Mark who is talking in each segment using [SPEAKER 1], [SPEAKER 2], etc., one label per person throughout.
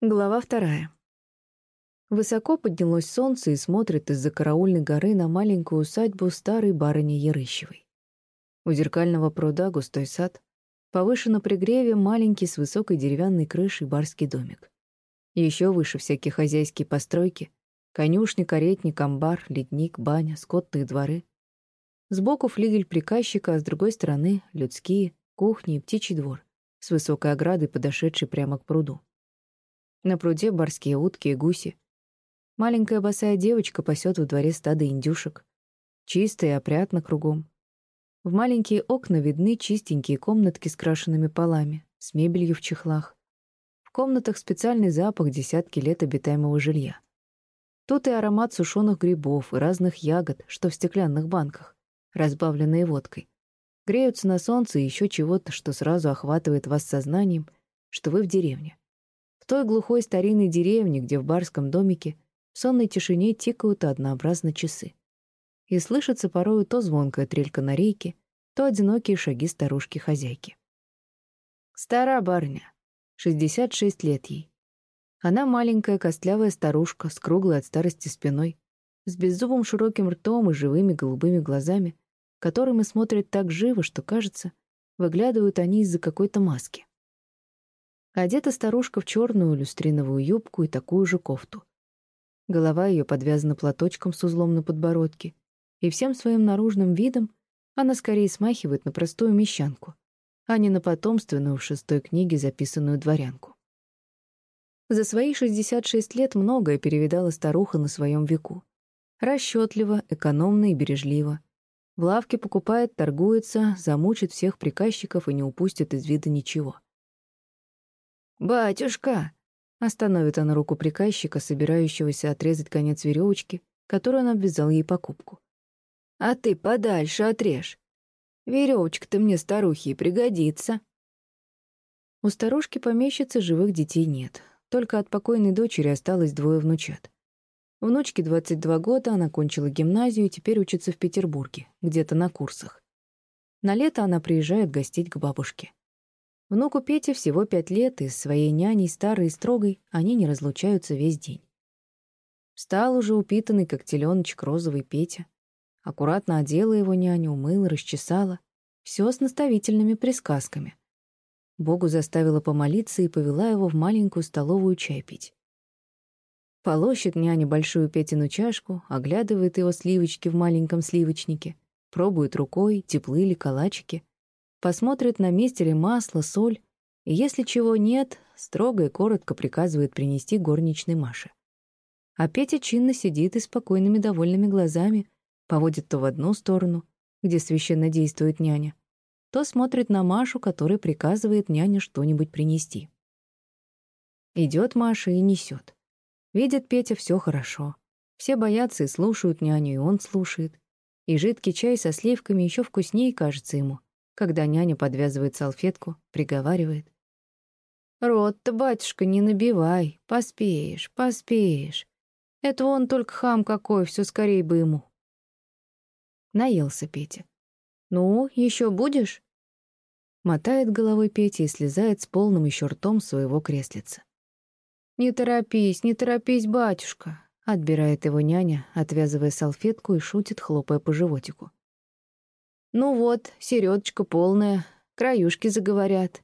[SPEAKER 1] Глава вторая. Высоко поднялось солнце и смотрит из-за караульной горы на маленькую усадьбу старой барыни Ярыщевой. У зеркального пруда густой сад, повыше на пригреве маленький с высокой деревянной крышей барский домик. Еще выше всякие хозяйские постройки, конюшни, каретник, амбар, ледник, баня, скотные дворы. Сбоку флигель приказчика, а с другой стороны — людские, кухни и птичий двор, с высокой оградой, подошедшей прямо к пруду. На пруде барские утки и гуси. Маленькая босая девочка пасет в дворе стадо индюшек. Чисто и опрятно кругом. В маленькие окна видны чистенькие комнатки с крашенными полами, с мебелью в чехлах. В комнатах специальный запах десятки лет обитаемого жилья. Тут и аромат сушеных грибов и разных ягод, что в стеклянных банках, разбавленные водкой. Греются на солнце и еще чего-то, что сразу охватывает вас сознанием, что вы в деревне той глухой старинной деревне, где в барском домике в сонной тишине тикают однообразно часы. И слышится порою то звонкая трелька на рейке, то одинокие шаги старушки-хозяйки. Стара барыня, 66 лет ей. Она маленькая костлявая старушка с круглой от старости спиной, с беззубым широким ртом и живыми голубыми глазами, которыми смотрят так живо, что, кажется, выглядывают они из-за какой-то маски. Одета старушка в черную люстриновую юбку и такую же кофту. Голова ее подвязана платочком с узлом на подбородке, и всем своим наружным видом она скорее смахивает на простую мещанку, а не на потомственную в шестой книге записанную дворянку. За свои 66 лет многое перевидала старуха на своем веку. Расчетливо, экономно и бережливо. В лавке покупает, торгуется, замучит всех приказчиков и не упустит из вида ничего. «Батюшка!» — остановит она руку приказчика, собирающегося отрезать конец веревочки, которую он обвязал ей покупку. «А ты подальше отрежь. Веревочка-то мне, старухи, пригодится». У старушки-помещицы живых детей нет. Только от покойной дочери осталось двое внучат. Внучке 22 года, она кончила гимназию и теперь учится в Петербурге, где-то на курсах. На лето она приезжает гостить к бабушке. Внуку Пете всего пять лет, и с своей няней, старой и строгой, они не разлучаются весь день. Встал уже упитанный, как теленочек, розовый Петя. Аккуратно одела его няня, умыла, расчесала. Все с наставительными присказками. Богу заставила помолиться и повела его в маленькую столовую чай пить. Полощет няня большую Петину чашку, оглядывает его сливочки в маленьком сливочнике, пробует рукой, теплы ли калачики, посмотрит, на месте ли масло, соль, и если чего нет, строго и коротко приказывает принести горничной Маше. А Петя чинно сидит и спокойными довольными глазами поводит то в одну сторону, где священно действует няня, то смотрит на Машу, которая приказывает няне что-нибудь принести. Идет Маша и несет. Видит Петя все хорошо. Все боятся и слушают няню, и он слушает. И жидкий чай со сливками еще вкуснее кажется ему — когда няня подвязывает салфетку, приговаривает. «Рот-то, батюшка, не набивай, поспеешь, поспеешь. Это он только хам какой, все скорее бы ему». Наелся Петя. «Ну, еще будешь?» Мотает головой Петя и слезает с полным еще ртом своего креслица. «Не торопись, не торопись, батюшка», — отбирает его няня, отвязывая салфетку и шутит, хлопая по животику. Ну вот, середочка полная, краюшки заговорят.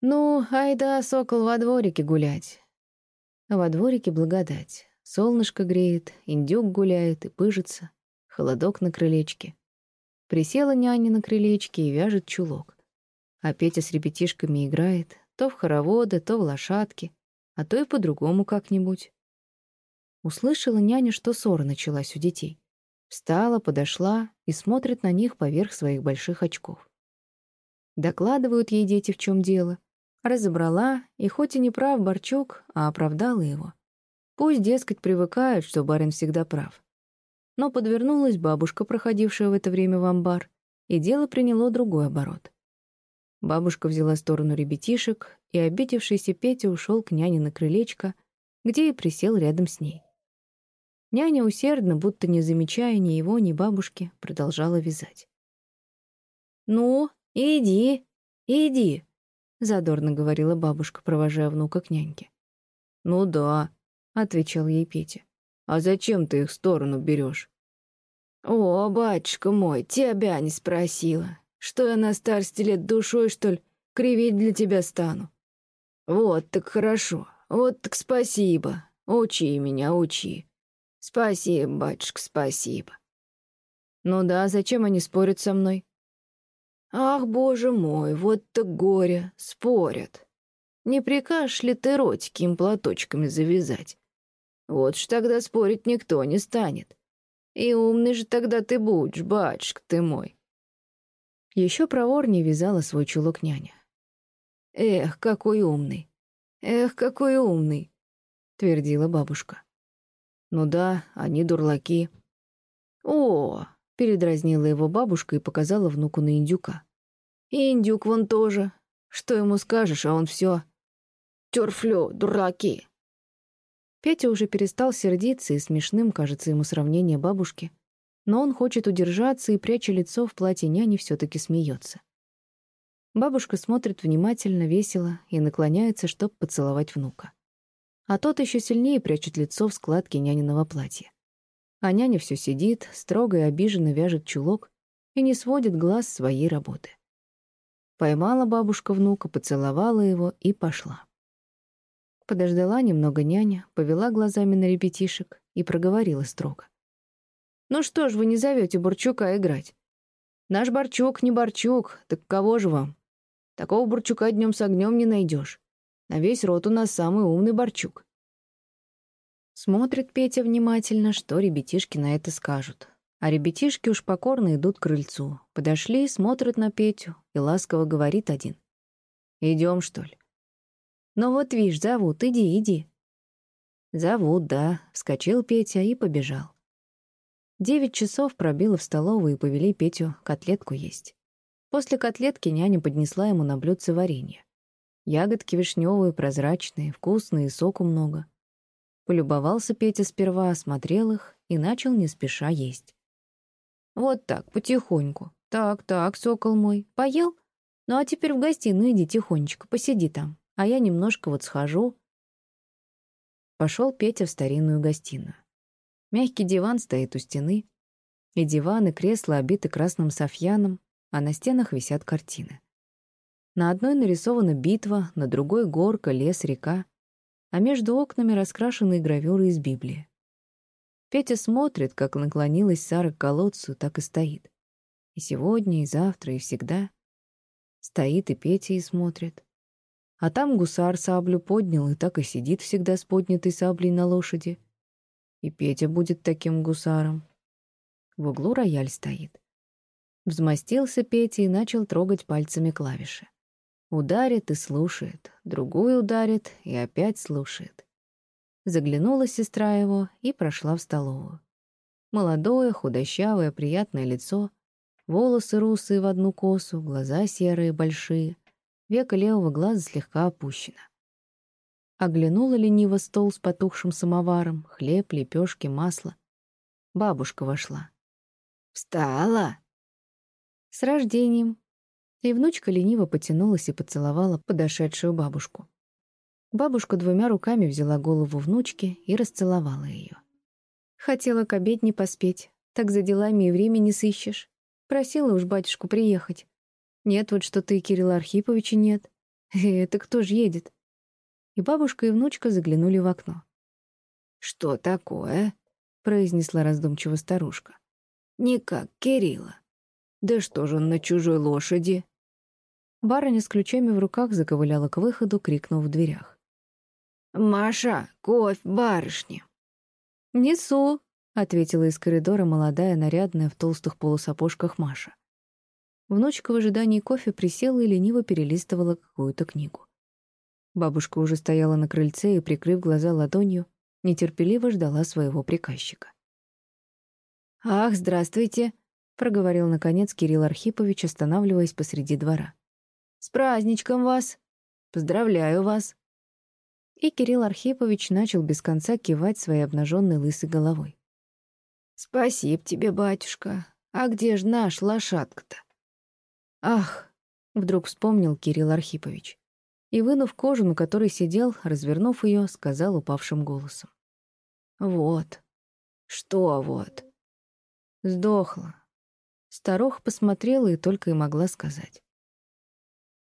[SPEAKER 1] Ну, айда, сокол, во дворике гулять. Во дворике благодать. Солнышко греет, индюк гуляет и пыжится. Холодок на крылечке. Присела няня на крылечке и вяжет чулок. А Петя с ребятишками играет, то в хороводы, то в лошадки, а то и по-другому как-нибудь. Услышала няня, что ссора началась у детей. Встала, подошла и смотрит на них поверх своих больших очков. Докладывают ей дети, в чем дело. Разобрала, и хоть и не прав Борчук, а оправдала его. Пусть, дескать, привыкают, что барин всегда прав. Но подвернулась бабушка, проходившая в это время в амбар, и дело приняло другой оборот. Бабушка взяла сторону ребятишек, и обидевшийся Петя ушел к няне на крылечко, где и присел рядом с ней. Няня усердно, будто не замечая ни его, ни бабушки, продолжала вязать. «Ну, иди, иди», — задорно говорила бабушка, провожая внука к няньке. «Ну да», — отвечал ей Петя. «А зачем ты их сторону берешь?»
[SPEAKER 2] «О, батюшка мой, тебя не спросила. Что я на старости лет душой, что ли, кривить для тебя стану? Вот так хорошо, вот так спасибо. Учи меня, учи. Спасибо, батюшка, спасибо».
[SPEAKER 1] «Ну да, зачем они спорят со мной?»
[SPEAKER 2] «Ах, боже мой, вот так горе, спорят. Не прикажешь ли ты ротики им платочками завязать? Вот ж тогда спорить никто не станет. И умный же тогда ты будешь, батюшка ты мой».
[SPEAKER 1] Еще проворнее вязала свой чулок няня.
[SPEAKER 2] «Эх, какой умный! Эх, какой умный!» — твердила бабушка.
[SPEAKER 1] «Ну да, они дурлаки».
[SPEAKER 2] «О, Передразнила его бабушка и показала внуку на индюка. Индюк вон тоже. Что ему скажешь, а он все. Тюрфлю, дураки.
[SPEAKER 1] Петя уже перестал сердиться, и смешным кажется ему сравнение бабушки. Но он хочет удержаться и, пряча лицо в платье няни, все-таки смеется. Бабушка смотрит внимательно, весело и наклоняется, чтобы поцеловать внука. А тот еще сильнее прячет лицо в складке няниного платья. А няня все сидит, строго и обиженно вяжет чулок и не сводит глаз своей работы. Поймала бабушка внука, поцеловала его и пошла. Подождала немного няня, повела глазами на ребятишек и проговорила строго. «Ну что ж вы не зовете Бурчука играть? Наш Борчук не Борчук, так кого же вам? Такого Бурчука днем с огнем не найдешь. На весь рот у нас самый умный Борчук. Смотрит Петя внимательно, что ребятишки на это скажут. А ребятишки уж покорно идут к крыльцу. Подошли, смотрят на Петю, и ласково говорит один. «Идем, что ли?» «Ну вот, видишь, зовут, иди, иди». «Зовут, да», — вскочил Петя и побежал. Девять часов пробило в столовую и повели Петю котлетку есть. После котлетки няня поднесла ему на блюдце варенье. Ягодки вишневые, прозрачные, вкусные, соку много — Полюбовался Петя сперва, осмотрел их и начал не спеша есть. «Вот так, потихоньку. Так, так, сокол мой, поел? Ну а теперь в гостиную иди тихонечко, посиди там, а я немножко вот схожу». Пошел Петя в старинную гостиную. Мягкий диван стоит у стены, и диван и кресла обиты красным софьяном, а на стенах висят картины. На одной нарисована битва, на другой — горка, лес, река — а между окнами раскрашенные гравюры из Библии. Петя смотрит, как наклонилась Сара к колодцу, так и стоит. И сегодня, и завтра, и всегда. Стоит и Петя и смотрит. А там гусар саблю поднял и так и сидит всегда с поднятой саблей на лошади. И Петя будет таким гусаром. В углу рояль стоит. Взмостился Петя и начал трогать пальцами клавиши. Ударит и слушает, другую ударит и опять слушает. Заглянула сестра его и прошла в столовую. Молодое, худощавое, приятное лицо, волосы русые в одну косу, глаза серые, большие, века левого глаза слегка опущено. Оглянула лениво стол с потухшим самоваром, хлеб, лепешки, масло. Бабушка вошла.
[SPEAKER 2] «Встала?»
[SPEAKER 1] «С рождением», и внучка лениво потянулась и поцеловала подошедшую бабушку. Бабушка двумя руками взяла голову внучки и расцеловала ее. Хотела к обедне поспеть, так за делами и времени сыщешь. Просила уж батюшку приехать. Нет, вот что ты, Кирилла Архиповича, нет. Это кто ж едет? И бабушка, и внучка заглянули в окно.
[SPEAKER 2] «Что такое?»
[SPEAKER 1] — произнесла раздумчиво старушка.
[SPEAKER 2] «Никак, Кирилла. Да что же он на чужой лошади?»
[SPEAKER 1] Барыня с ключами в руках заковыляла к выходу, крикнув в дверях.
[SPEAKER 2] «Маша, кофе барышне!»
[SPEAKER 1] «Несу!» — ответила из коридора молодая, нарядная в толстых полусапожках Маша. Внучка в ожидании кофе присела и лениво перелистывала какую-то книгу. Бабушка уже стояла на крыльце и, прикрыв глаза ладонью, нетерпеливо ждала своего приказчика. «Ах, здравствуйте!» — проговорил, наконец, Кирилл Архипович, останавливаясь посреди двора. С праздничком вас! Поздравляю вас!» И Кирилл Архипович начал без конца кивать своей обнаженной лысой головой.
[SPEAKER 2] «Спасибо тебе, батюшка. А где ж наш лошадка-то?»
[SPEAKER 1] «Ах!» — вдруг вспомнил Кирилл Архипович. и, вынув кожу, на которой сидел, развернув ее, сказал упавшим голосом. «Вот. Что вот?» Сдохла. Старуха посмотрела и только и могла сказать.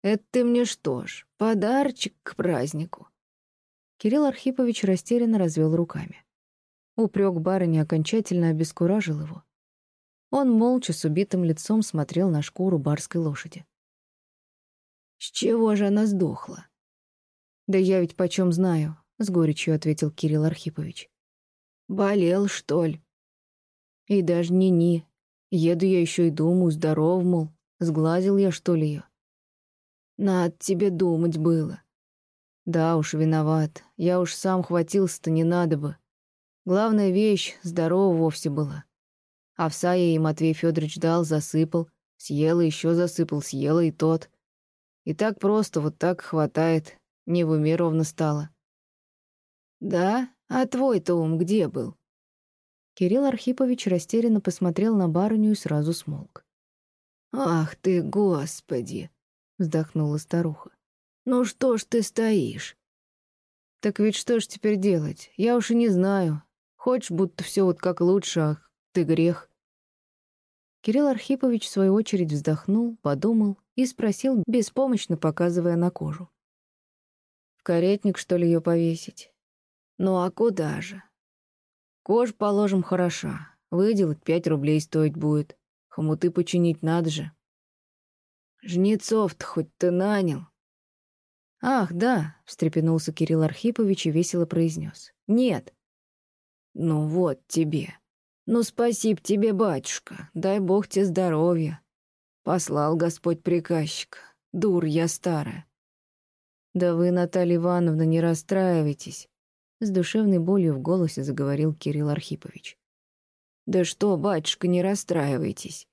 [SPEAKER 1] «Это ты мне что ж, подарочек к празднику?» Кирилл Архипович растерянно развел руками. Упрек барыни окончательно обескуражил его. Он молча с убитым лицом смотрел на шкуру барской лошади. «С чего же она сдохла?» «Да я ведь почем знаю», — с горечью ответил Кирилл Архипович. «Болел, что ли?» «И даже не-ни. Еду я еще и думаю, здоров, мол. Сглазил я, что ли, ее?» «Надо тебе думать было». «Да уж, виноват. Я уж сам хватился-то не надо бы. Главная вещь — здорова вовсе была. Овса ей Матвей Федорович дал, засыпал. Съела, еще засыпал, съела и тот. И так просто, вот так хватает. Не в уме ровно стало. «Да? А твой-то ум где был?» Кирилл Архипович растерянно посмотрел на барыню и сразу смолк. «Ах ты, Господи!» — вздохнула старуха. «Ну что ж ты стоишь?» «Так ведь что ж теперь делать? Я уж и не знаю. Хочешь, будто все вот как лучше, ах ты грех». Кирилл Архипович в свою очередь вздохнул, подумал и спросил, беспомощно показывая на кожу. «В каретник, что ли, ее повесить?» «Ну а куда же?» «Кожу, положим, хороша. Выделать пять рублей стоить будет. Хомуты починить надо же». «Жнецов-то хоть ты нанял?» «Ах, да», — встрепенулся Кирилл Архипович и весело произнес. «Нет». «Ну вот тебе. Ну спасибо тебе, батюшка. Дай бог тебе здоровья. Послал Господь приказчика. Дур я старая. Да вы, Наталья Ивановна, не расстраивайтесь. С душевной болью в голосе заговорил Кирилл Архипович. Да что, батюшка, не расстраивайтесь.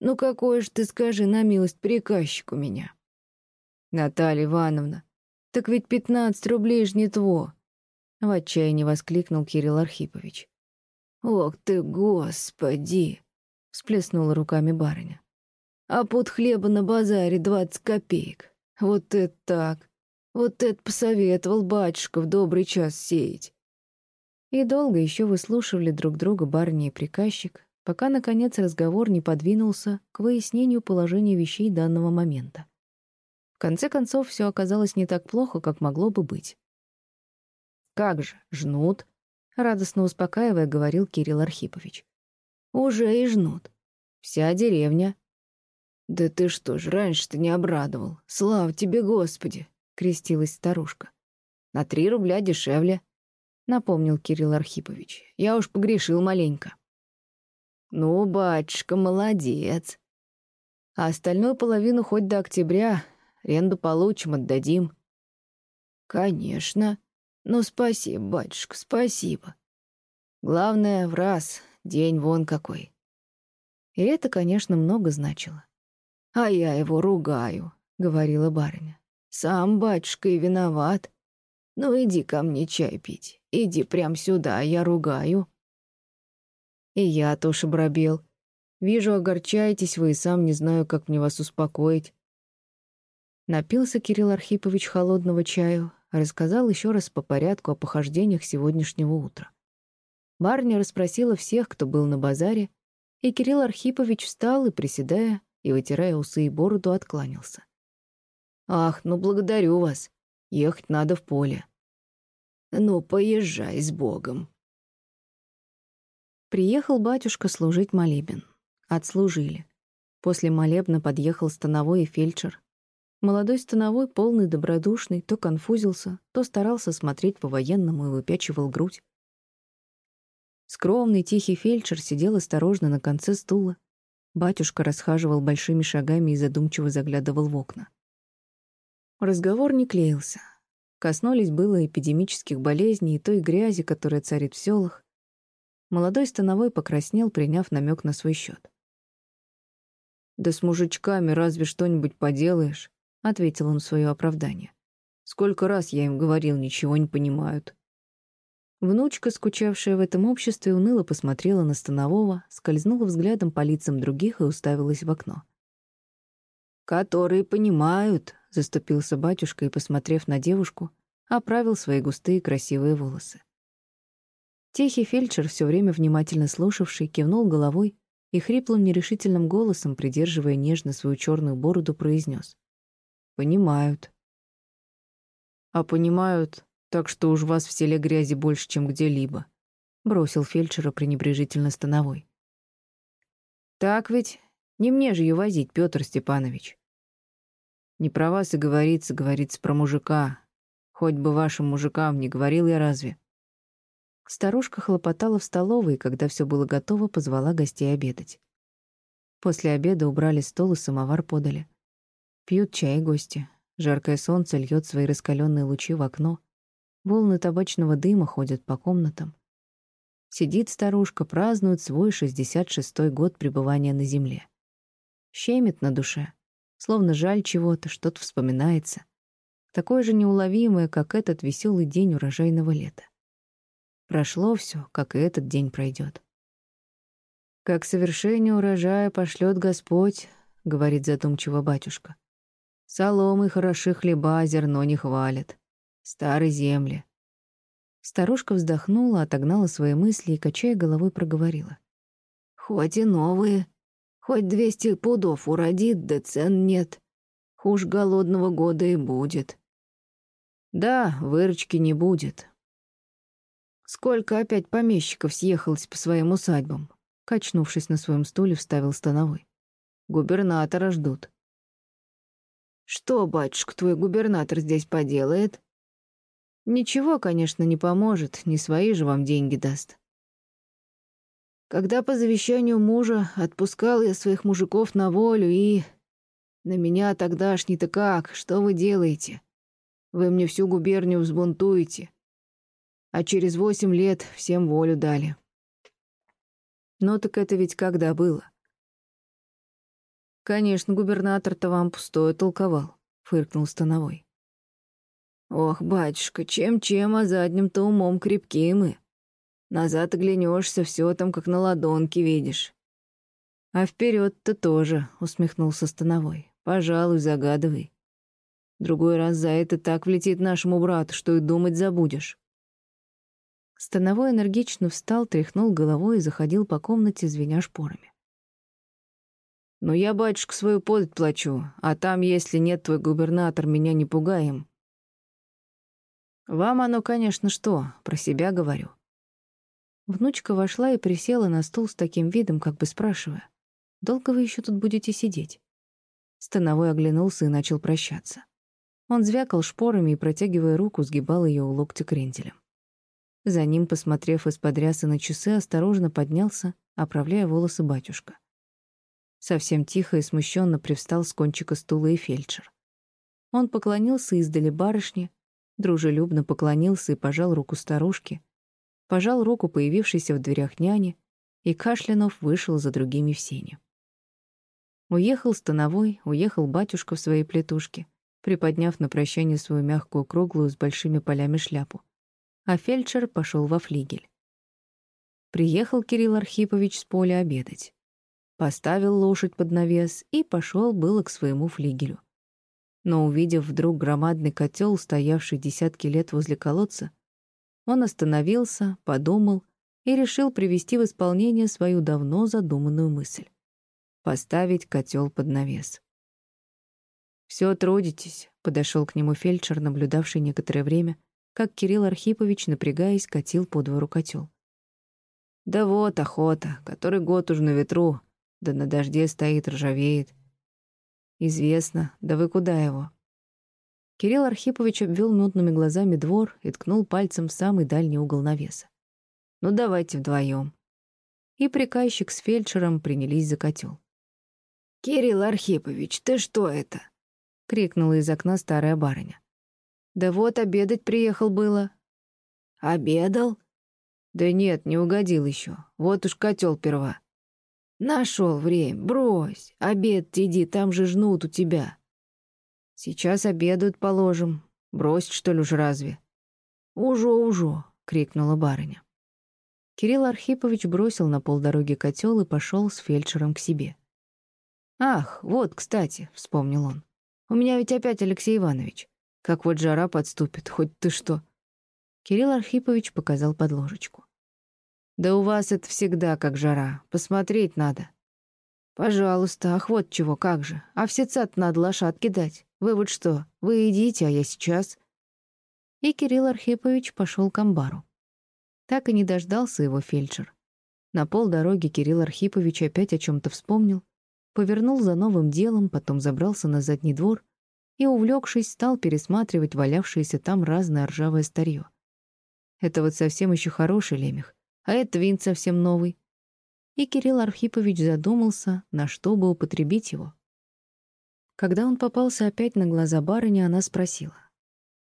[SPEAKER 1] Ну какой ж ты, скажи, на милость приказчик у меня. Наталья Ивановна, так ведь пятнадцать рублей ж не тво. В отчаянии воскликнул Кирилл Архипович. «Ох ты, господи!» — всплеснула руками барыня. А пуд хлеба на базаре двадцать копеек. Вот это так. Вот это посоветовал батюшка в добрый час сеять. И долго еще выслушивали друг друга барыня и приказчик, пока, наконец, разговор не подвинулся к выяснению положения вещей данного момента. В конце концов, все оказалось не так плохо, как могло бы быть. «Как же, жнут?» — радостно успокаивая, говорил Кирилл Архипович. «Уже и жнут. Вся деревня, «Да ты что ж, раньше-то не обрадовал. Слава тебе, Господи!» — крестилась старушка. «На три рубля дешевле», — напомнил Кирилл Архипович. «Я уж погрешил маленько». «Ну, батюшка, молодец. А остальную половину хоть до октября. Ренду получим, отдадим». «Конечно. Ну, спасибо, батюшка, спасибо. Главное, в раз, день вон какой». И это, конечно, много значило. «А я его ругаю», — говорила барыня. «Сам батюшка и виноват. Ну, иди ко мне чай пить. Иди прям сюда, я ругаю». И я тоже бробел. Вижу, огорчаетесь вы, и сам не знаю, как мне вас успокоить. Напился Кирилл Архипович холодного чаю, рассказал еще раз по порядку о похождениях сегодняшнего утра. Барня расспросила всех, кто был на базаре, и Кирилл Архипович встал и, приседая, и, вытирая усы и бороду, откланялся. «Ах, ну благодарю вас. Ехать надо в поле». «Ну, поезжай с Богом». Приехал батюшка служить молебен. Отслужили. После молебна подъехал становой и фельдшер. Молодой становой, полный добродушный, то конфузился, то старался смотреть по-военному и выпячивал грудь. Скромный, тихий фельдшер сидел осторожно на конце стула, Батюшка расхаживал большими шагами и задумчиво заглядывал в окна. Разговор не клеился. Коснулись было эпидемических болезней и той грязи, которая царит в селах. Молодой становой покраснел, приняв намек на свой счет. «Да с мужичками разве что-нибудь поделаешь», — ответил он свое оправдание. «Сколько раз я им говорил, ничего не понимают». Внучка, скучавшая в этом обществе, уныло посмотрела на Станового, скользнула взглядом по лицам других и уставилась в окно. «Которые понимают», —— заступился батюшка и, посмотрев на девушку, оправил свои густые красивые волосы. Тихий фельдшер, все время внимательно слушавший, кивнул головой и хриплым нерешительным голосом, придерживая нежно свою черную бороду, произнес: «Понимают». «А понимают, так что уж вас в селе грязи больше, чем где-либо», — бросил фельдшера пренебрежительно становой. «Так ведь не мне же ее возить, Петр Степанович». «Не про вас и говорится, говорится про мужика. Хоть бы вашим мужикам не говорил я разве?» Старушка хлопотала в столовой, и когда все было готово, позвала гостей обедать. После обеда убрали стол и самовар подали. Пьют чай гости. Жаркое солнце льет свои раскаленные лучи в окно. Волны табачного дыма ходят по комнатам. Сидит старушка, празднует свой шестьдесят шестой год пребывания на земле. Щемит на душе, словно жаль чего-то, что-то вспоминается. Такое же неуловимое, как этот веселый день урожайного лета. Прошло все, как и этот день пройдет. «Как совершение урожая пошлет Господь», — говорит задумчиво батюшка. «Соломы хороши хлеба, зерно не хвалят. Старой земли». Старушка вздохнула, отогнала свои мысли и, качая головой, проговорила. «Хоть и новые, хоть двести пудов уродит, да цен нет. Хуже голодного года и будет». «Да, выручки не будет», Сколько опять помещиков съехалось по своим усадьбам? Качнувшись на своем стуле, вставил становой. Губернатора ждут. Что, батюшка, твой губернатор здесь поделает? Ничего, конечно, не поможет, не свои же вам деньги даст. Когда по завещанию мужа отпускал я своих мужиков на волю и... На меня тогдашний-то как? Что вы делаете? Вы мне всю губернию взбунтуете а через восемь лет всем волю дали. Но так это ведь когда было? Конечно, губернатор-то вам пустое толковал, фыркнул Становой. Ох, батюшка, чем-чем, а задним-то умом крепкие мы. Назад оглянешься, все там как на ладонке видишь. А вперед-то тоже, усмехнулся Становой. Пожалуй, загадывай. Другой раз за это так влетит нашему брату, что и думать забудешь. Становой энергично встал, тряхнул головой и заходил по комнате, звеня шпорами. «Ну я, батюшка, свою подать плачу, а там, если нет твой губернатор, меня не пугаем». «Вам оно, конечно, что, про себя говорю». Внучка вошла и присела на стул с таким видом, как бы спрашивая, «Долго вы еще тут будете сидеть?» Становой оглянулся и начал прощаться. Он звякал шпорами и, протягивая руку, сгибал ее у локтя кренделем. За ним, посмотрев из-под рясы на часы, осторожно поднялся, оправляя волосы батюшка. Совсем тихо и смущенно привстал с кончика стула и фельдшер. Он поклонился издали барышне, дружелюбно поклонился и пожал руку старушке, пожал руку появившейся в дверях няни, и Кашлянов вышел за другими в сеню. Уехал Становой, уехал батюшка в своей плетушке, приподняв на прощание свою мягкую круглую с большими полями шляпу а фельдшер пошел во флигель. Приехал Кирилл Архипович с поля обедать. Поставил лошадь под навес и пошел было к своему флигелю. Но, увидев вдруг громадный котел, стоявший десятки лет возле колодца, он остановился, подумал и решил привести в исполнение свою давно задуманную мысль — поставить котел под навес. «Все трудитесь», — подошел к нему фельдшер, наблюдавший некоторое время — как Кирилл Архипович, напрягаясь, катил по двору котел. «Да вот охота, который год уж на ветру, да на дожде стоит, ржавеет. Известно, да вы куда его?» Кирилл Архипович обвел мутными глазами двор и ткнул пальцем в самый дальний угол навеса. «Ну, давайте вдвоем. И приказчик с фельдшером принялись за котел. «Кирилл Архипович, ты что это?» — крикнула из окна старая барыня. Да вот обедать приехал было. Обедал? Да нет, не угодил еще. Вот уж котел перва. Нашел время, брось. Обед иди, там же жнут у тебя. Сейчас обедают положим. Бросить, что ли, уж разве? Ужо, ужо, крикнула барыня. Кирилл Архипович бросил на полдороги котел и пошел с фельдшером к себе. «Ах, вот, кстати», — вспомнил он.
[SPEAKER 2] У меня ведь опять Алексей Иванович. Как вот жара подступит, хоть ты что.
[SPEAKER 1] Кирилл Архипович показал под ложечку.
[SPEAKER 2] Да у вас это всегда как жара. Посмотреть надо. Пожалуйста, ах вот чего, как же. А все цат надо лошадки дать. Вы вот что, вы идите, а я сейчас.
[SPEAKER 1] И Кирилл Архипович пошел к амбару. Так и не дождался его фельдшер. На полдороги Кирилл Архипович опять о чем то вспомнил, повернул за новым делом, потом забрался на задний двор и, увлекшись, стал пересматривать валявшееся там разное ржавое старье. Это вот совсем еще хороший лемех, а это винт совсем новый. И Кирилл Архипович задумался, на что бы употребить его. Когда он попался опять на глаза барыни, она спросила.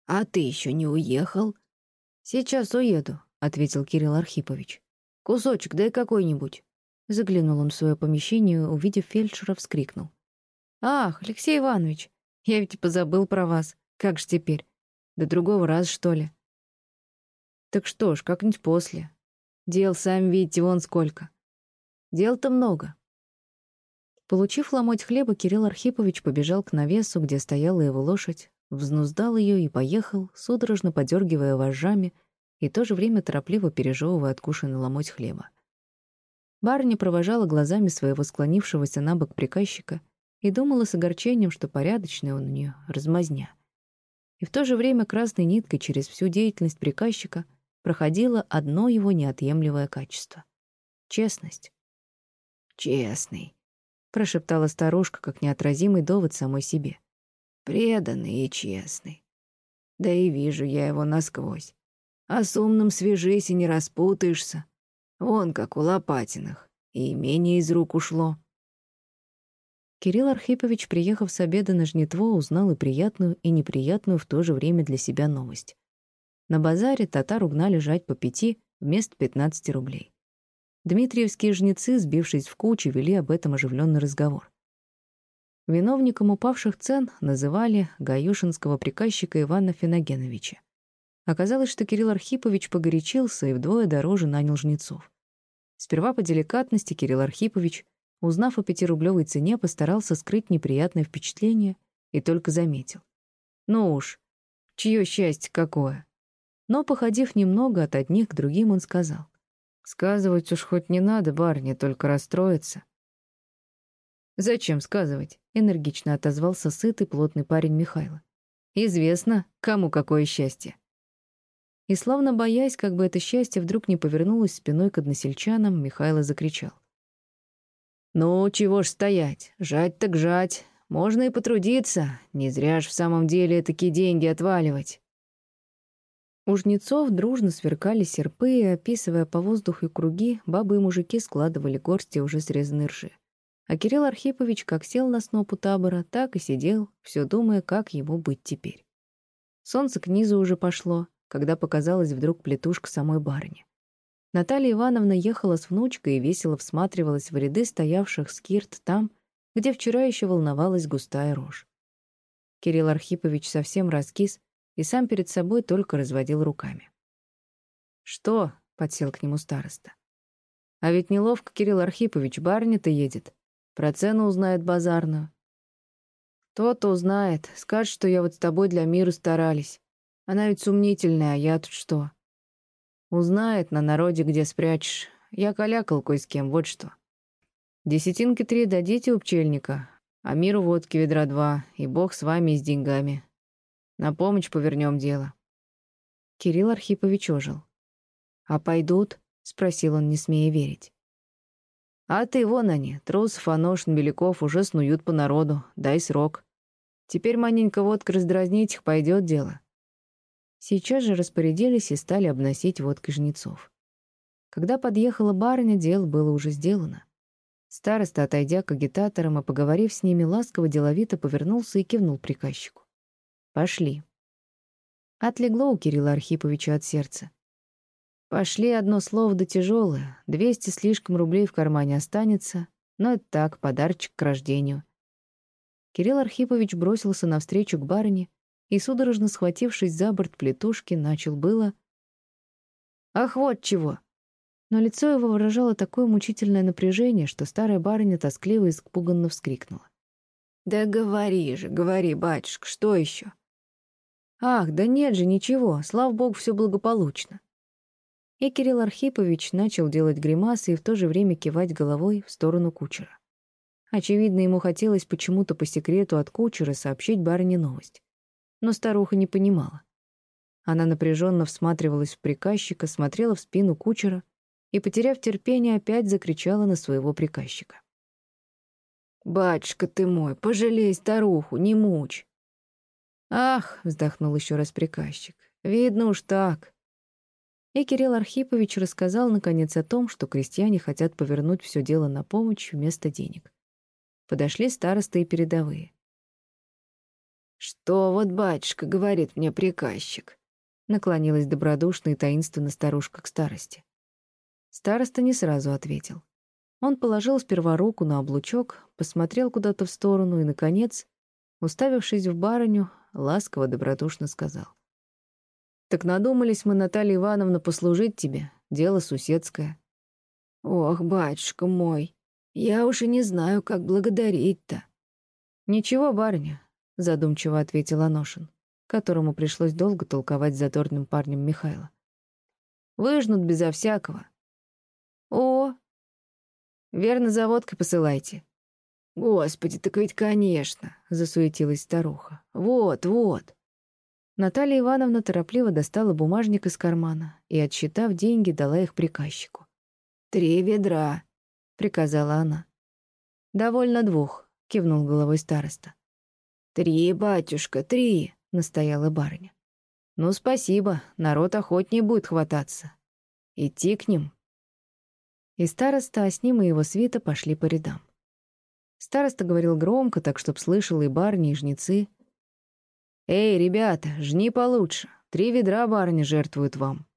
[SPEAKER 2] «А ты еще не уехал?»
[SPEAKER 1] «Сейчас уеду», — ответил Кирилл Архипович.
[SPEAKER 2] «Кусочек дай какой-нибудь».
[SPEAKER 1] Заглянул он в свое помещение, увидев фельдшера, вскрикнул.
[SPEAKER 2] «Ах, Алексей Иванович, я ведь позабыл про вас. Как же теперь? До другого раза, что ли?» «Так что ж, как-нибудь после. Дел, сами видите, вон сколько. Дел-то много».
[SPEAKER 1] Получив ломоть хлеба, Кирилл Архипович побежал к навесу, где стояла его лошадь, взнуздал ее и поехал, судорожно подергивая вожжами и в то же время торопливо пережевывая откушенный ломоть хлеба. Барыня провожала глазами своего склонившегося на бок приказчика и думала с огорчением, что порядочный он у нее, размазня. И в то же время красной ниткой через всю деятельность приказчика проходило одно его неотъемлемое качество — честность.
[SPEAKER 2] «Честный», —
[SPEAKER 1] прошептала старушка, как неотразимый довод самой себе.
[SPEAKER 2] «Преданный и честный. Да и вижу я его насквозь. А с умным свяжись и не распутаешься. Вон как у Лопатиных. И имение из рук ушло.
[SPEAKER 1] Кирилл Архипович, приехав с обеда на жнитво, узнал и приятную, и неприятную в то же время для себя новость. На базаре татар угнали жать по пяти вместо пятнадцати рублей. Дмитриевские жнецы, сбившись в кучу, вели об этом оживленный разговор. Виновником упавших цен называли гаюшинского приказчика Ивана Феногеновича. Оказалось, что Кирилл Архипович погорячился и вдвое дороже нанял жнецов. Сперва по деликатности Кирилл Архипович, узнав о пятирублевой цене, постарался скрыть неприятное впечатление и только заметил. Ну уж, чье счастье какое. Но, походив немного от одних к другим, он сказал. «Сказывать уж хоть не надо, барыня, только расстроиться». «Зачем сказывать?» — энергично отозвался сытый плотный парень Михайла. «Известно, кому какое счастье». И, славно боясь, как бы это счастье вдруг не повернулось спиной к односельчанам, Михайло закричал. «Ну, чего ж стоять? Жать так жать. Можно и потрудиться. Не зря ж в самом деле такие деньги отваливать». У жнецов дружно сверкали серпы, и, описывая по воздуху круги, бабы и мужики складывали горсти уже срезанной ржи. А Кирилл Архипович как сел на снопу табора, так и сидел, все думая, как ему быть теперь. Солнце к низу уже пошло, когда показалась вдруг плетушка самой барыни. Наталья Ивановна ехала с внучкой и весело всматривалась в ряды стоявших скирт там, где вчера еще волновалась густая рожь. Кирилл Архипович совсем раскис и сам перед собой только разводил руками. «Что?» — подсел к нему староста. «А ведь неловко, Кирилл Архипович, барыня-то едет. Про цену узнает базарную». «То-то узнает. Скажет, что я вот с тобой для мира старались. Она ведь сумнительная, а я тут что? Узнает на народе, где спрячешь. Я калякал кое с кем, вот что. Десятинки три дадите у пчельника, а миру водки ведра два, и бог с вами и с деньгами. На помощь повернем дело. Кирилл Архипович ожил. «А пойдут?» — спросил он, не смея верить. «А ты, вон они, Трусов, Аношин, Беляков уже снуют по народу, дай срок. Теперь маненько водка раздразнить их, пойдет дело. Сейчас же распорядились и стали обносить водкой жнецов. Когда подъехала барыня, дело было уже сделано. Староста, отойдя к агитаторам и поговорив с ними, ласково деловито повернулся и кивнул приказчику. «Пошли». Отлегло у Кирилла Архиповича от сердца. Пошли одно слово да тяжелое, двести слишком рублей в кармане останется, но это так, подарочек к рождению. Кирилл Архипович бросился навстречу к барыне, и, судорожно схватившись за борт плетушки, начал было... «Ах, вот чего!» Но лицо его выражало такое мучительное напряжение, что старая барыня тоскливо и испуганно вскрикнула.
[SPEAKER 2] Да говори же, говори, батюшка, что еще?
[SPEAKER 1] Ах, да нет же, ничего, слава богу, все благополучно. И Кирилл Архипович начал делать гримасы и в то же время кивать головой в сторону кучера. Очевидно, ему хотелось почему-то по секрету от кучера сообщить барыне новость. Но старуха не понимала. Она напряженно всматривалась в приказчика, смотрела в спину кучера и, потеряв терпение, опять закричала на своего приказчика.
[SPEAKER 2] «Батюшка ты мой, пожалей старуху, не мучь!»
[SPEAKER 1] «Ах!» — вздохнул еще раз приказчик. «Видно уж так». И Кирилл Архипович рассказал, наконец, о том, что крестьяне хотят повернуть все дело на помощь вместо денег. Подошли старосты и передовые.
[SPEAKER 2] «Что вот батюшка говорит мне приказчик?»
[SPEAKER 1] Наклонилась добродушно и таинственно старушка к старости. Староста не сразу ответил. Он положил сперва руку на облучок, посмотрел куда-то в сторону и, наконец, уставившись в барыню, ласково добродушно сказал. «Так надумались мы, Наталья Ивановна, послужить тебе. Дело суседское».
[SPEAKER 2] «Ох, батюшка мой, я уж и не знаю, как благодарить-то».
[SPEAKER 1] «Ничего, барыня», — задумчиво ответил Аношин которому пришлось долго толковать с задорным парнем Михайла. «Выжнут безо всякого». «О, верно, за посылайте».
[SPEAKER 2] «Господи, так ведь конечно», — засуетилась старуха. «Вот, вот».
[SPEAKER 1] Наталья Ивановна торопливо достала бумажник из кармана и, отсчитав деньги, дала их приказчику.
[SPEAKER 2] «Три ведра», — приказала она.
[SPEAKER 1] «Довольно двух», — кивнул головой староста.
[SPEAKER 2] «Три, батюшка, три», настояла барыня.
[SPEAKER 1] «Ну, спасибо, народ охотнее будет хвататься. Идти к ним». И староста, а с ним и его свита пошли по рядам. Староста говорил громко, так чтоб слышал и барни, и жнецы. «Эй, ребята, жни получше. Три ведра барни жертвуют вам».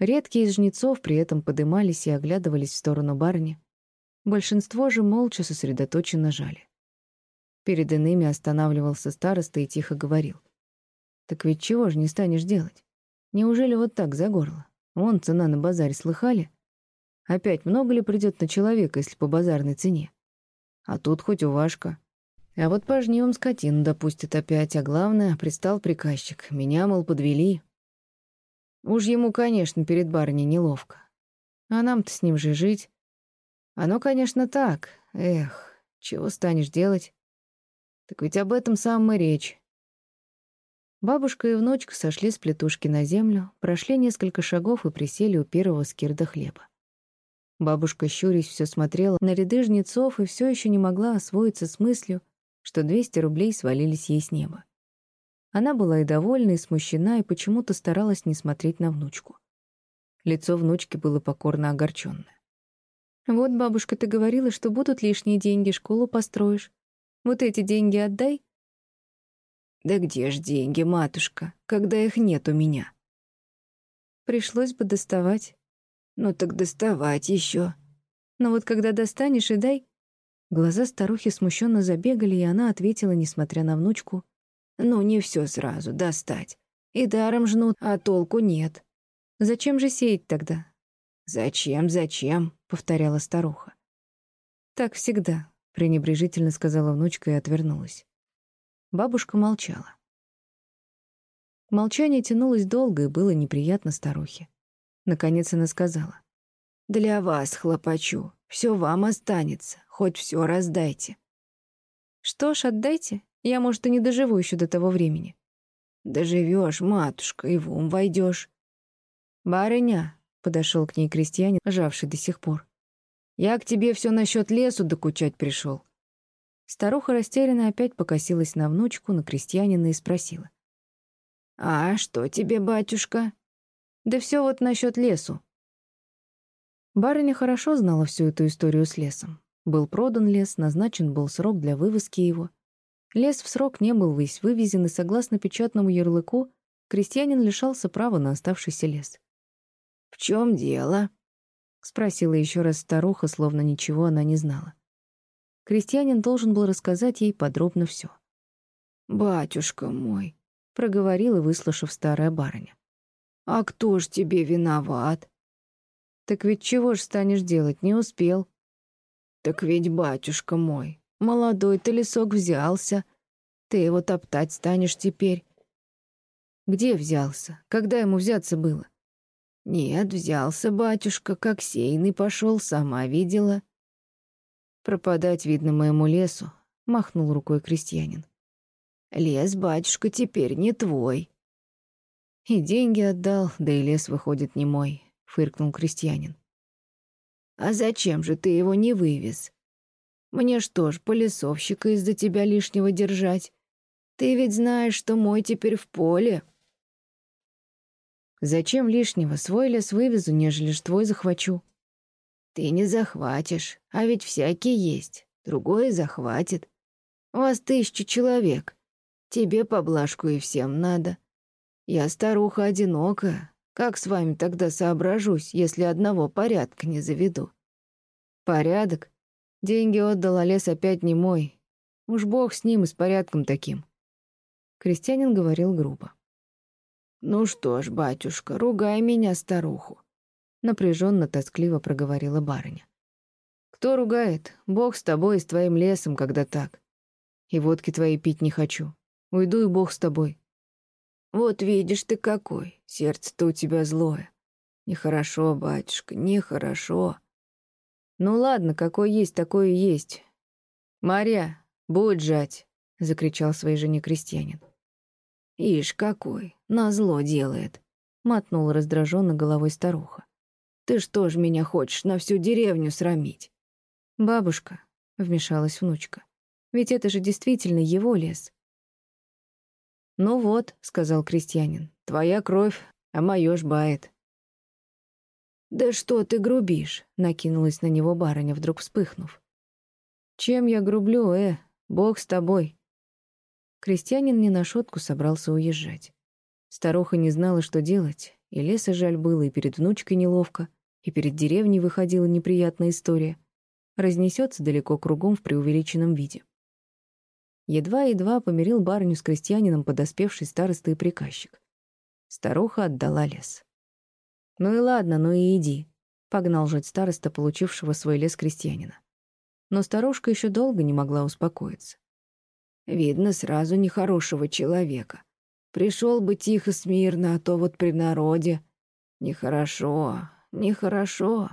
[SPEAKER 1] Редкие из жнецов при этом подымались и оглядывались в сторону барни. Большинство же молча сосредоточенно жали. Перед иными останавливался староста и тихо говорил. «Так ведь чего же не станешь делать? Неужели вот так за горло? Вон цена на базаре, слыхали? Опять много ли придет на человека, если по базарной цене? А тут хоть уважка. А вот по жнивам скотину допустят опять, а главное, пристал приказчик. Меня, мол, подвели. Уж ему, конечно, перед барыней неловко. А нам-то с ним же жить. Оно, конечно, так. Эх, чего станешь делать? Так ведь об этом самом и речь. Бабушка и внучка сошли с плетушки на землю, прошли несколько шагов и присели у первого скирда хлеба. Бабушка, щурясь, все смотрела на ряды жнецов и все еще не могла освоиться с мыслью, что 200 рублей свалились ей с неба. Она была и довольна, и смущена, и почему-то старалась не смотреть на внучку. Лицо внучки было покорно огорченное. «Вот, бабушка, ты говорила, что будут лишние деньги, школу построишь. Вот эти деньги отдай».
[SPEAKER 2] «Да где ж деньги, матушка, когда их нет у меня?»
[SPEAKER 1] «Пришлось бы доставать».
[SPEAKER 2] «Ну так доставать еще.
[SPEAKER 1] Но вот когда достанешь и дай...» Глаза старухи смущенно забегали, и она ответила, несмотря на внучку.
[SPEAKER 2] «Ну, не все сразу достать. И даром жнут, а толку нет».
[SPEAKER 1] «Зачем же сеять тогда?»
[SPEAKER 2] «Зачем, зачем?» — повторяла старуха.
[SPEAKER 1] «Так всегда пренебрежительно сказала внучка и отвернулась. Бабушка молчала. Молчание тянулось долго и было неприятно старухе. Наконец она сказала.
[SPEAKER 2] «Для вас хлопочу. Все вам останется. Хоть все раздайте».
[SPEAKER 1] «Что ж, отдайте. Я, может, и не доживу еще до того времени».
[SPEAKER 2] «Доживешь, матушка, и в ум войдешь».
[SPEAKER 1] «Барыня», — подошел к ней крестьянин, жавший до сих пор. Я к тебе все насчет лесу докучать пришел. Старуха растерянно опять покосилась на внучку, на крестьянина и спросила.
[SPEAKER 2] «А что тебе, батюшка?»
[SPEAKER 1] «Да все вот насчет лесу». Барыня хорошо знала всю эту историю с лесом. Был продан лес, назначен был срок для вывозки его. Лес в срок не был весь вывезен, и, согласно печатному ярлыку, крестьянин лишался права на оставшийся лес.
[SPEAKER 2] «В чем дело?»
[SPEAKER 1] — спросила еще раз старуха, словно ничего она не знала. Крестьянин должен был рассказать ей подробно все.
[SPEAKER 2] «Батюшка мой», —
[SPEAKER 1] проговорила, выслушав старая барыня.
[SPEAKER 2] «А кто ж тебе виноват?»
[SPEAKER 1] «Так ведь чего ж станешь делать, не успел?»
[SPEAKER 2] «Так ведь, батюшка мой, Молодой ты лесок взялся. Ты его топтать станешь теперь.
[SPEAKER 1] Где взялся? Когда ему взяться было?
[SPEAKER 2] Нет, взялся батюшка, как сейный пошел, сама видела.
[SPEAKER 1] Пропадать, видно, моему лесу, махнул рукой крестьянин.
[SPEAKER 2] Лес, батюшка, теперь не твой.
[SPEAKER 1] И деньги отдал, да и лес выходит не мой, фыркнул крестьянин.
[SPEAKER 2] А зачем же ты его не вывез? Мне что ж, полисовщика из-за тебя лишнего держать? Ты ведь знаешь, что мой теперь в поле.
[SPEAKER 1] Зачем лишнего? Свой лес вывезу, нежели ж твой захвачу.
[SPEAKER 2] Ты не захватишь, а ведь всякий есть. Другой захватит. Вас тысяча человек. Тебе поблажку и всем надо. Я старуха одинокая. Как с вами тогда соображусь, если одного порядка не заведу?
[SPEAKER 1] Порядок? Деньги отдал, а лес опять не мой. Уж бог с ним и с порядком таким. Крестьянин говорил грубо.
[SPEAKER 2] «Ну что ж, батюшка, ругай меня, старуху», — напряженно тоскливо проговорила барыня.
[SPEAKER 1] «Кто ругает? Бог с тобой и с твоим лесом, когда так. И водки твоей пить не хочу. Уйду, и Бог с тобой».
[SPEAKER 2] «Вот видишь ты какой, сердце-то у тебя злое. Нехорошо, батюшка, нехорошо».
[SPEAKER 1] «Ну ладно, какой есть, такой и есть. Марья, будь жать», — закричал своей жене крестьянин.
[SPEAKER 2] «Ишь какой, назло делает», — мотнула раздраженно головой старуха. «Ты что ж меня хочешь на всю деревню срамить?»
[SPEAKER 1] «Бабушка», — вмешалась внучка, — «ведь это же действительно его лес».
[SPEAKER 2] «Ну вот», — сказал крестьянин, — «твоя кровь, а моё жбает». «Да что ты грубишь?» — накинулась на него барыня, вдруг вспыхнув.
[SPEAKER 1] «Чем я грублю, э? Бог с тобой. Крестьянин не на шутку собрался уезжать. Старуха не знала, что делать, и леса жаль было, и перед внучкой неловко, и перед деревней выходила неприятная история. Разнесется далеко кругом в преувеличенном виде. Едва-едва помирил барыню с крестьянином подоспевший староста и приказчик. Старуха отдала лес. «Ну и ладно, ну и иди», — погнал жить староста, получившего свой лес крестьянина. Но старушка еще долго не могла успокоиться.
[SPEAKER 2] Видно сразу нехорошего человека. Пришел бы тихо, смирно, а то вот при народе. Нехорошо, нехорошо.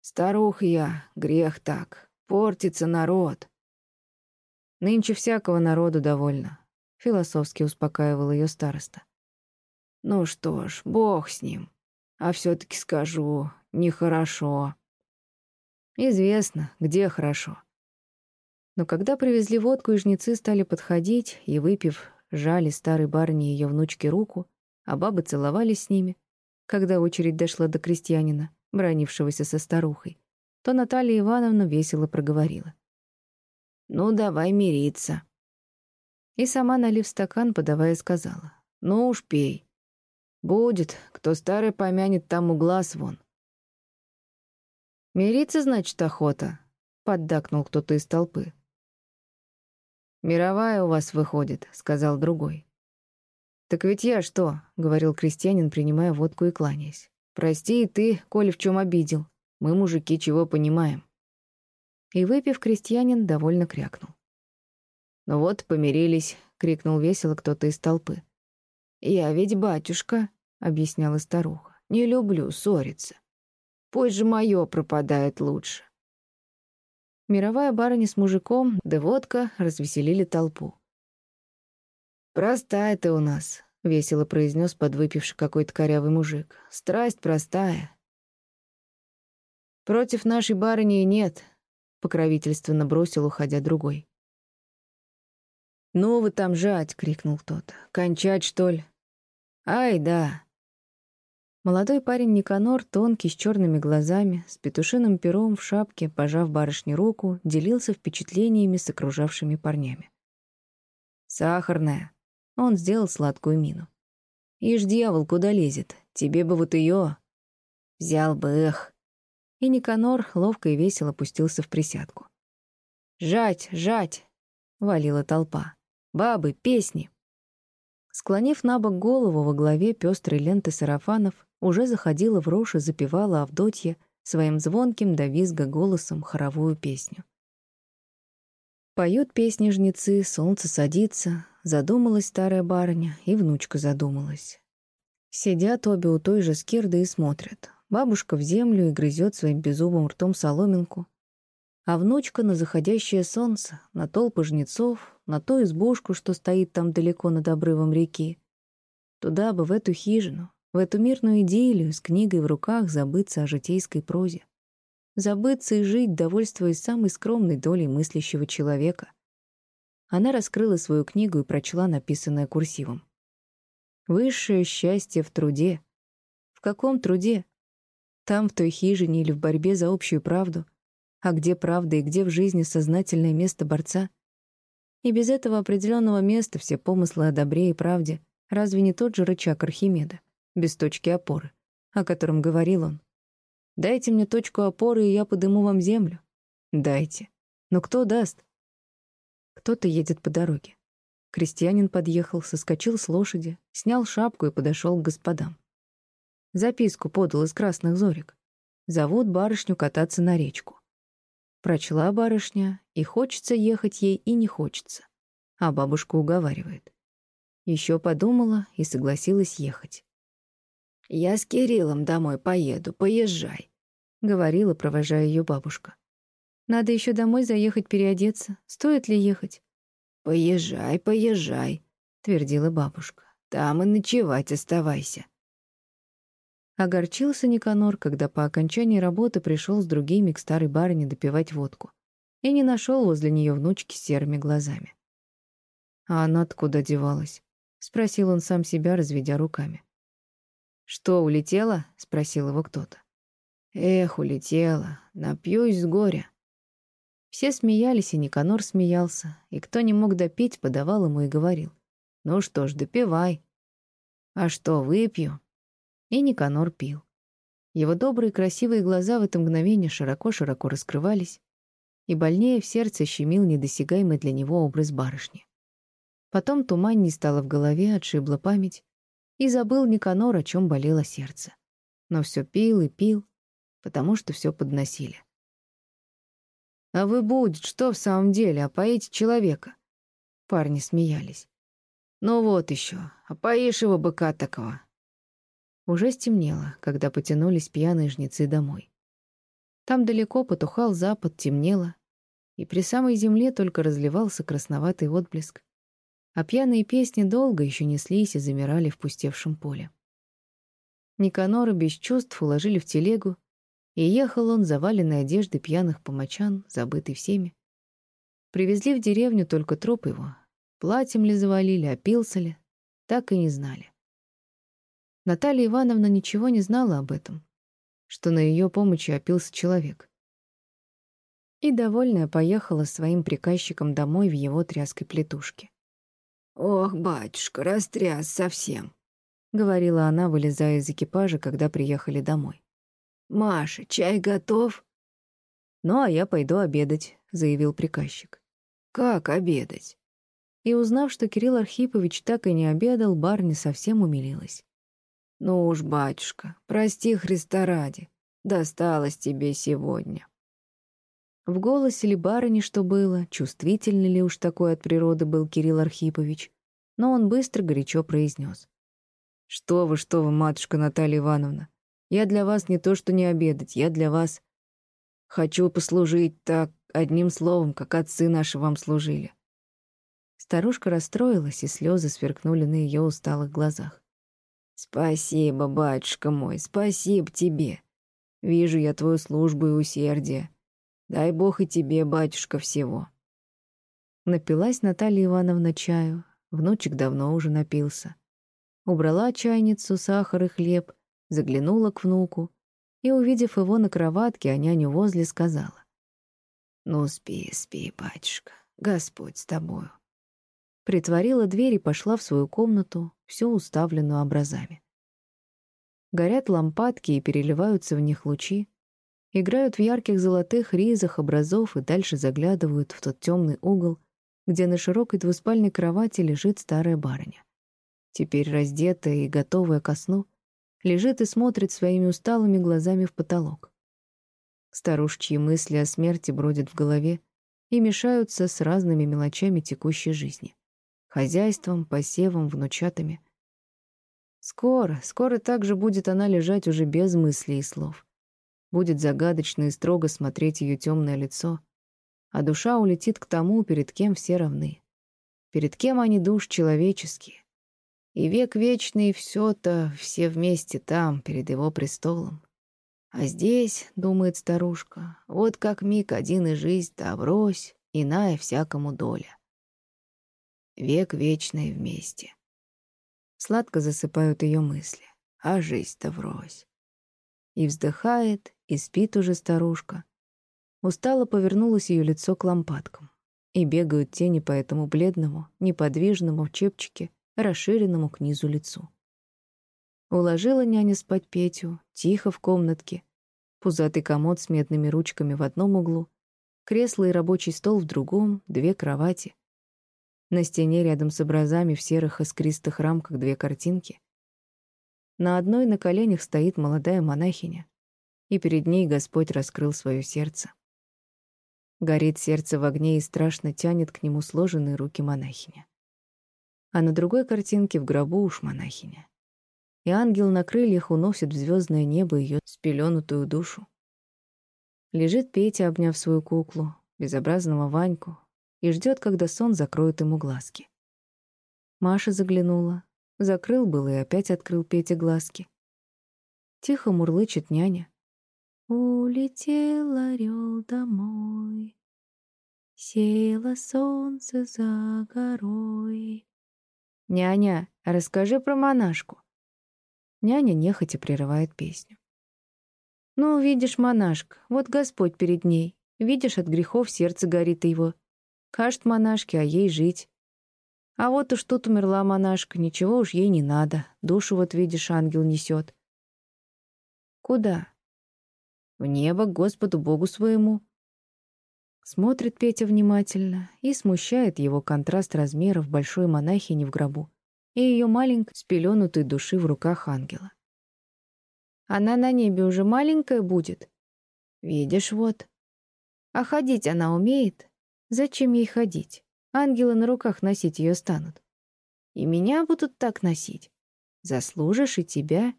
[SPEAKER 2] Старух я, грех так, портится народ.
[SPEAKER 1] Нынче всякого народу довольно, философски успокаивал ее староста.
[SPEAKER 2] Ну что ж, бог с ним. А все таки скажу, нехорошо.
[SPEAKER 1] Известно, где хорошо. Но когда привезли водку, и жнецы стали подходить, и, выпив, жали старой барыне ее внучке руку, а бабы целовались с ними, когда очередь дошла до крестьянина, бронившегося со старухой, то Наталья Ивановна весело проговорила.
[SPEAKER 2] «Ну, давай мириться».
[SPEAKER 1] И сама, налив стакан, подавая, сказала. «Ну уж пей. Будет, кто старый помянет, там у глаз вон». «Мириться, значит, охота», — поддакнул кто-то из толпы. «Мировая у вас выходит», — сказал другой. «Так ведь я что?» — говорил крестьянин, принимая водку и кланяясь. «Прости и ты, коли в чем обидел. Мы, мужики, чего понимаем». И, выпив, крестьянин довольно крякнул. «Ну вот, помирились», — крикнул весело кто-то из толпы.
[SPEAKER 2] «Я ведь батюшка», — объясняла старуха. «Не люблю ссориться. Пусть же мое пропадает лучше.
[SPEAKER 1] Мировая барыня с мужиком, да водка развеселили толпу.
[SPEAKER 2] «Простая ты у нас», — весело произнес подвыпивший какой-то корявый мужик. «Страсть простая».
[SPEAKER 1] «Против нашей барыни нет», — покровительственно бросил, уходя другой. «Ну вы там жать!» — крикнул кто-то. «Кончать, что ли?» «Ай, да!» Молодой парень Никанор, тонкий, с черными глазами, с петушиным пером в шапке, пожав барышне руку, делился впечатлениями с окружавшими парнями. «Сахарная». Он сделал сладкую мину. «Ишь, дьявол, куда лезет? Тебе бы вот ее. Взял бы, эх». И Никанор ловко и весело пустился в присядку. «Жать, жать!» — валила толпа. «Бабы, песни!» Склонив на бок голову во главе пестрой ленты сарафанов, уже заходила в рожь и запевала Авдотья своим звонким до визга голосом хоровую песню. Поют песни жнецы, солнце садится, задумалась старая барыня, и внучка задумалась. Сидят обе у той же скирды и смотрят. Бабушка в землю и грызет своим беззубым ртом соломинку, а внучка на заходящее солнце, на толпы жнецов, на ту избушку, что стоит там далеко над обрывом реки. Туда бы, в эту хижину, в эту мирную идиллию, с книгой в руках забыться о житейской прозе забыться и жить, довольствуясь самой скромной долей мыслящего человека. Она раскрыла свою книгу и прочла написанное курсивом. «Высшее счастье в труде». В каком труде? Там, в той хижине или в борьбе за общую правду? А где правда и где в жизни сознательное место борца? И без этого определенного места все помыслы о добре и правде разве не тот же рычаг Архимеда, без точки опоры, о котором говорил он? Дайте мне точку опоры, и я подыму вам землю. Дайте. Но кто даст? Кто-то едет по дороге. Крестьянин подъехал, соскочил с лошади, снял шапку и подошел к господам. Записку подал из красных зорек. Зовут барышню кататься на речку. Прочла барышня, и хочется ехать ей, и не хочется. А бабушка уговаривает. Еще подумала и согласилась ехать. «Я с Кириллом домой поеду, поезжай», — говорила, провожая ее бабушка. «Надо еще домой заехать переодеться. Стоит ли ехать?» «Поезжай, поезжай», — твердила бабушка. «Там и ночевать оставайся». Огорчился Никанор, когда по окончании работы пришел с другими к старой барыне допивать водку и не нашел возле нее внучки с серыми глазами. «А она откуда девалась?» — спросил он сам себя, разведя руками. «Что, улетела?» — спросил его кто-то. «Эх, улетела. Напьюсь с горя». Все смеялись, и Никанор смеялся, и кто не мог допить, подавал ему и говорил. «Ну что ж, допивай». «А что, выпью?» И Никанор пил. Его добрые красивые глаза в это мгновение широко-широко раскрывались, и больнее в сердце щемил недосягаемый для него образ барышни. Потом тумань не стало в голове, отшибла память, и забыл Никанор, о чем болело сердце. Но все пил и пил, потому что все подносили. «А вы будет, что в самом деле, опоите человека?» Парни смеялись. «Ну вот еще, опоишь его быка такого». Уже стемнело, когда потянулись пьяные жнецы домой. Там далеко потухал запад, темнело, и при самой земле только разливался красноватый отблеск, а пьяные песни долго еще неслись и замирали в пустевшем поле. Никанора без чувств уложили в телегу, и ехал он, заваленной одеждой пьяных помочан, забытый всеми. Привезли в деревню только труп его. Платьем ли завалили, опился ли, так и не знали. Наталья Ивановна ничего не знала об этом, что на ее помощи опился человек. И, довольная, поехала своим приказчиком домой в его тряской плетушке. «Ох, батюшка, растряс совсем», — говорила она, вылезая из экипажа, когда приехали домой. «Маша, чай готов?» «Ну, а я пойду обедать», — заявил приказчик. «Как обедать?» И узнав, что Кирилл Архипович так и не обедал, барыня совсем умилилась. «Ну уж, батюшка, прости Христа ради, досталось тебе сегодня». В голосе ли барыни что было, чувствительный ли уж такой от природы был Кирилл Архипович, но он быстро горячо произнес. «Что вы, что вы, матушка Наталья Ивановна, я для вас не то что не обедать, я для вас хочу послужить так, одним словом, как отцы наши вам служили». Старушка расстроилась, и слезы сверкнули на ее усталых глазах. «Спасибо, батюшка мой, спасибо тебе. Вижу я твою службу и усердие. Дай бог и тебе, батюшка, всего. Напилась Наталья Ивановна чаю, внучек давно уже напился. Убрала чайницу, сахар и хлеб, заглянула к внуку и, увидев его на кроватке, а няню возле, сказала. «Ну, спи, спи, батюшка, Господь с тобою». Притворила дверь и пошла в свою комнату, всю уставленную образами. Горят лампадки и переливаются в них лучи, играют в ярких золотых ризах образов и дальше заглядывают в тот темный угол, где на широкой двуспальной кровати лежит старая барыня. Теперь раздетая и готовая ко сну, лежит и смотрит своими усталыми глазами в потолок. Старушечьи мысли о смерти бродят в голове, и мешаются с разными мелочами текущей жизни. Хозяйством, посевом, внучатами. Скоро, скоро также будет она лежать уже без мыслей и слов. Будет загадочно и строго смотреть ее темное лицо, а душа улетит к тому, перед кем все равны. Перед кем они душ человеческие. И век вечный все-то, все вместе там, перед его престолом. А здесь, думает старушка, вот как миг один и жизнь-то врозь, иная всякому доля. Век вечный вместе. Сладко засыпают ее мысли, а жизнь-то врозь. И вздыхает, и спит уже старушка. Устало повернулось ее лицо к лампадкам, и бегают тени по этому бледному, неподвижному в чепчике, расширенному к низу лицу. Уложила няня спать Петю, тихо в комнатке. Пузатый комод с медными ручками в одном углу, кресло и рабочий стол в другом, две кровати. На стене рядом с образами в серых искристых рамках две картинки. На одной на коленях стоит молодая монахиня, и перед ней Господь раскрыл свое сердце. Горит сердце в огне и страшно тянет к нему сложенные руки монахиня. А на другой картинке в гробу уж монахиня и ангел на крыльях уносит в звездное небо ее спеленутую душу. Лежит Петя, обняв свою куклу, безобразного Ваньку, и ждет, когда сон закроет ему глазки. Маша заглянула, закрыл было и опять открыл Петя глазки. Тихо мурлычет няня. Улетел орел домой, Село солнце за горой. «Няня, расскажи про монашку», Няня нехотя прерывает песню. «Ну, видишь, монашка, вот Господь перед ней. Видишь, от грехов сердце горит его. Кажет монашке, а ей жить. А вот уж тут умерла монашка, ничего уж ей не надо. Душу вот, видишь, ангел несет. Куда? В небо, к Господу Богу своему. Смотрит Петя внимательно, и смущает его контраст размеров большой монахини в гробу и ее маленькой спеленутой души в руках ангела. Она на небе уже маленькая будет. Видишь, вот. А ходить она умеет? Зачем ей ходить? Ангелы на руках носить ее станут. И меня будут так носить. Заслужишь и тебя,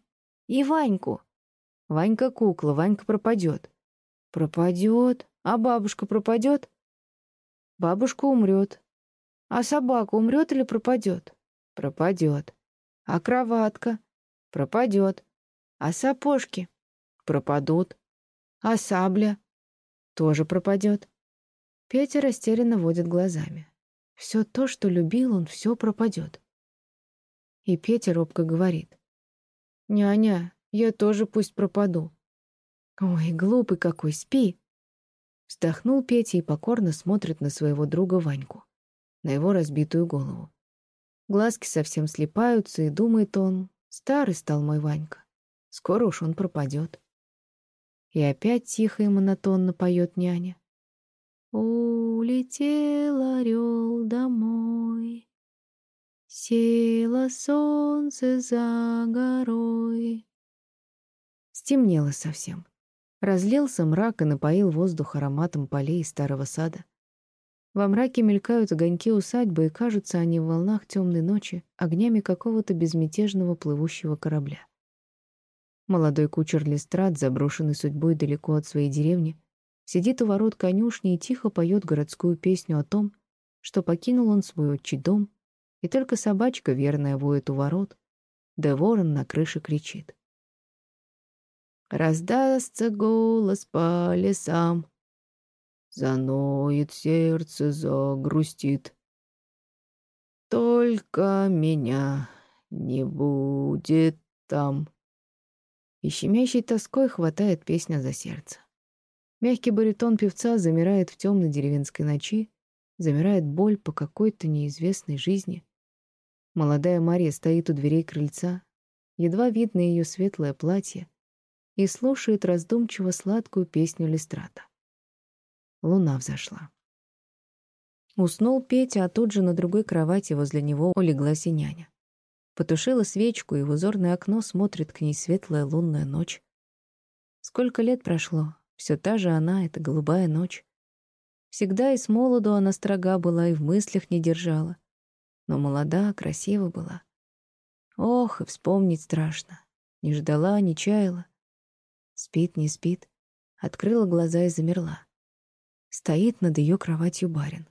[SPEAKER 1] и Ваньку. Ванька кукла, Ванька пропадет. Пропадет. А бабушка пропадет? Бабушка умрет. А собака умрет или пропадет? Пропадет. А кроватка? Пропадет. А сапожки? Пропадут. А сабля? Тоже пропадет. Петя растерянно водит глазами. Все то, что любил он, все пропадет. И Петя робко говорит. «Няня, я тоже пусть пропаду». «Ой, глупый какой, спи!» Вздохнул Петя и покорно смотрит на своего друга Ваньку, на его разбитую голову. Глазки совсем слепаются, и думает он, старый стал мой Ванька. Скоро уж он пропадет. И опять тихо и монотонно поет няня. Улетел орел домой, Село солнце за горой. Стемнело совсем. Разлился мрак и напоил воздух ароматом полей старого сада. Во мраке мелькают огоньки усадьбы, и кажутся они в волнах темной ночи огнями какого-то безмятежного плывущего корабля. Молодой кучер Листрат, заброшенный судьбой далеко от своей деревни, сидит у ворот конюшни и тихо поет городскую песню о том, что покинул он свой отчий дом, и только собачка верная воет у ворот, да ворон на крыше кричит. Раздастся голос по лесам, Заноет сердце, загрустит. Только меня не будет там. И щемящей тоской хватает песня за сердце. Мягкий баритон певца замирает в темной деревенской ночи, замирает боль по какой-то неизвестной жизни. Молодая Мария стоит у дверей крыльца, едва видно ее светлое платье, и слушает раздумчиво сладкую песню Листрата. Луна взошла. Уснул Петя, а тут же на другой кровати возле него улеглась и няня. Потушила свечку, и в узорное окно смотрит к ней светлая лунная ночь. Сколько лет прошло, все та же она, эта голубая ночь. Всегда и с молоду она строга была и в мыслях не держала. Но молода, красива была. Ох, и вспомнить страшно. Не ждала, не чаяла. Спит, не спит. Открыла глаза и замерла. Стоит над ее кроватью барин.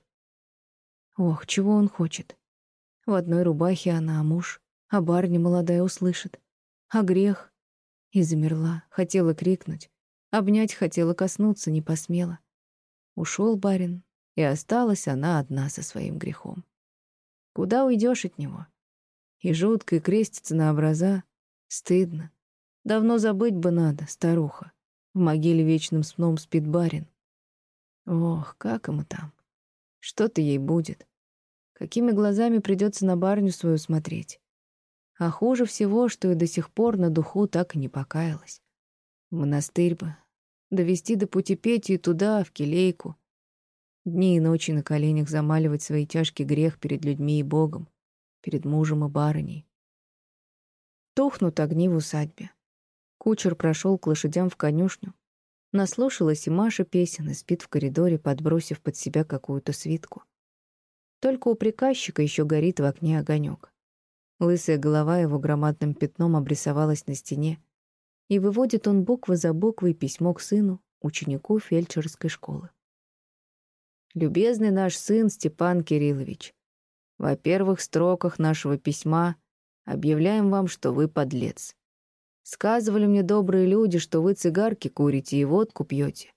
[SPEAKER 1] Ох, чего он хочет? В одной рубахе она, а муж, а барыня молодая услышит. А грех? И замерла, хотела крикнуть. Обнять хотела, коснуться не посмела. Ушел барин, и осталась она одна со своим грехом. Куда уйдешь от него? И жутко, и крестится на образа. Стыдно. Давно забыть бы надо, старуха. В могиле вечным сном спит барин. Ох, как ему там. Что-то ей будет. Какими глазами придется на барню свою смотреть. А хуже всего, что и до сих пор на духу так и не покаялась. В монастырь бы. Довести до пути Петю и туда, в келейку. Дни и ночи на коленях замаливать свои тяжкий грех перед людьми и Богом, перед мужем и барыней. Тухнут огни в усадьбе. Кучер прошел к лошадям в конюшню. Наслушалась и Маша песен и спит в коридоре, подбросив под себя какую-то свитку. Только у приказчика еще горит в окне огонек. Лысая голова его громадным пятном обрисовалась на стене, и выводит он буквы за буквой письмо к сыну, ученику фельдшерской школы. «Любезный наш сын Степан Кириллович, во первых строках нашего письма объявляем вам, что вы подлец. Сказывали мне добрые люди, что вы цигарки курите и водку пьете,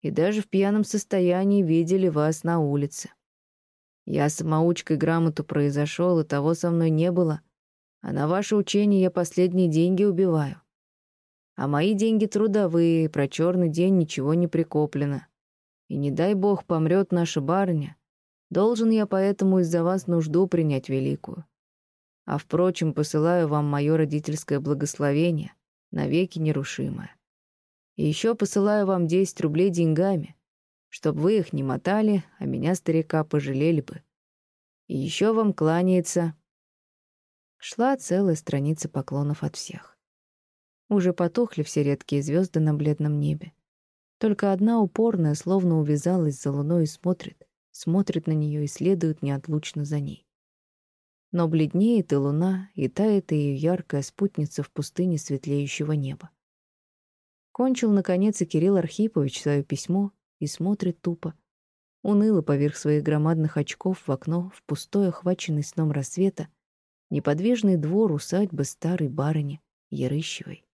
[SPEAKER 1] и даже в пьяном состоянии видели вас на улице. Я самоучкой грамоту произошел, и того со мной не было, а на ваше учение я последние деньги убиваю. А мои деньги трудовые, про черный день ничего не прикоплено. И не дай бог помрет наша барыня, должен я поэтому из-за вас нужду принять великую. А, впрочем, посылаю вам мое родительское благословение, навеки нерушимое. И еще посылаю вам 10 рублей деньгами, чтобы вы их не мотали, а меня, старика, пожалели бы. И еще вам кланяется...» Шла целая страница поклонов от всех. Уже потухли все редкие звезды на бледном небе. Только одна упорная, словно увязалась за луной и смотрит, смотрит на нее и следует неотлучно за ней. Но бледнеет и луна, и тает ее яркая спутница в пустыне светлеющего неба. Кончил, наконец, и Кирилл Архипович свое письмо и смотрит тупо, уныло поверх своих громадных очков в окно, в пустой, охваченный сном рассвета, неподвижный двор усадьбы старой барыни Ярыщевой.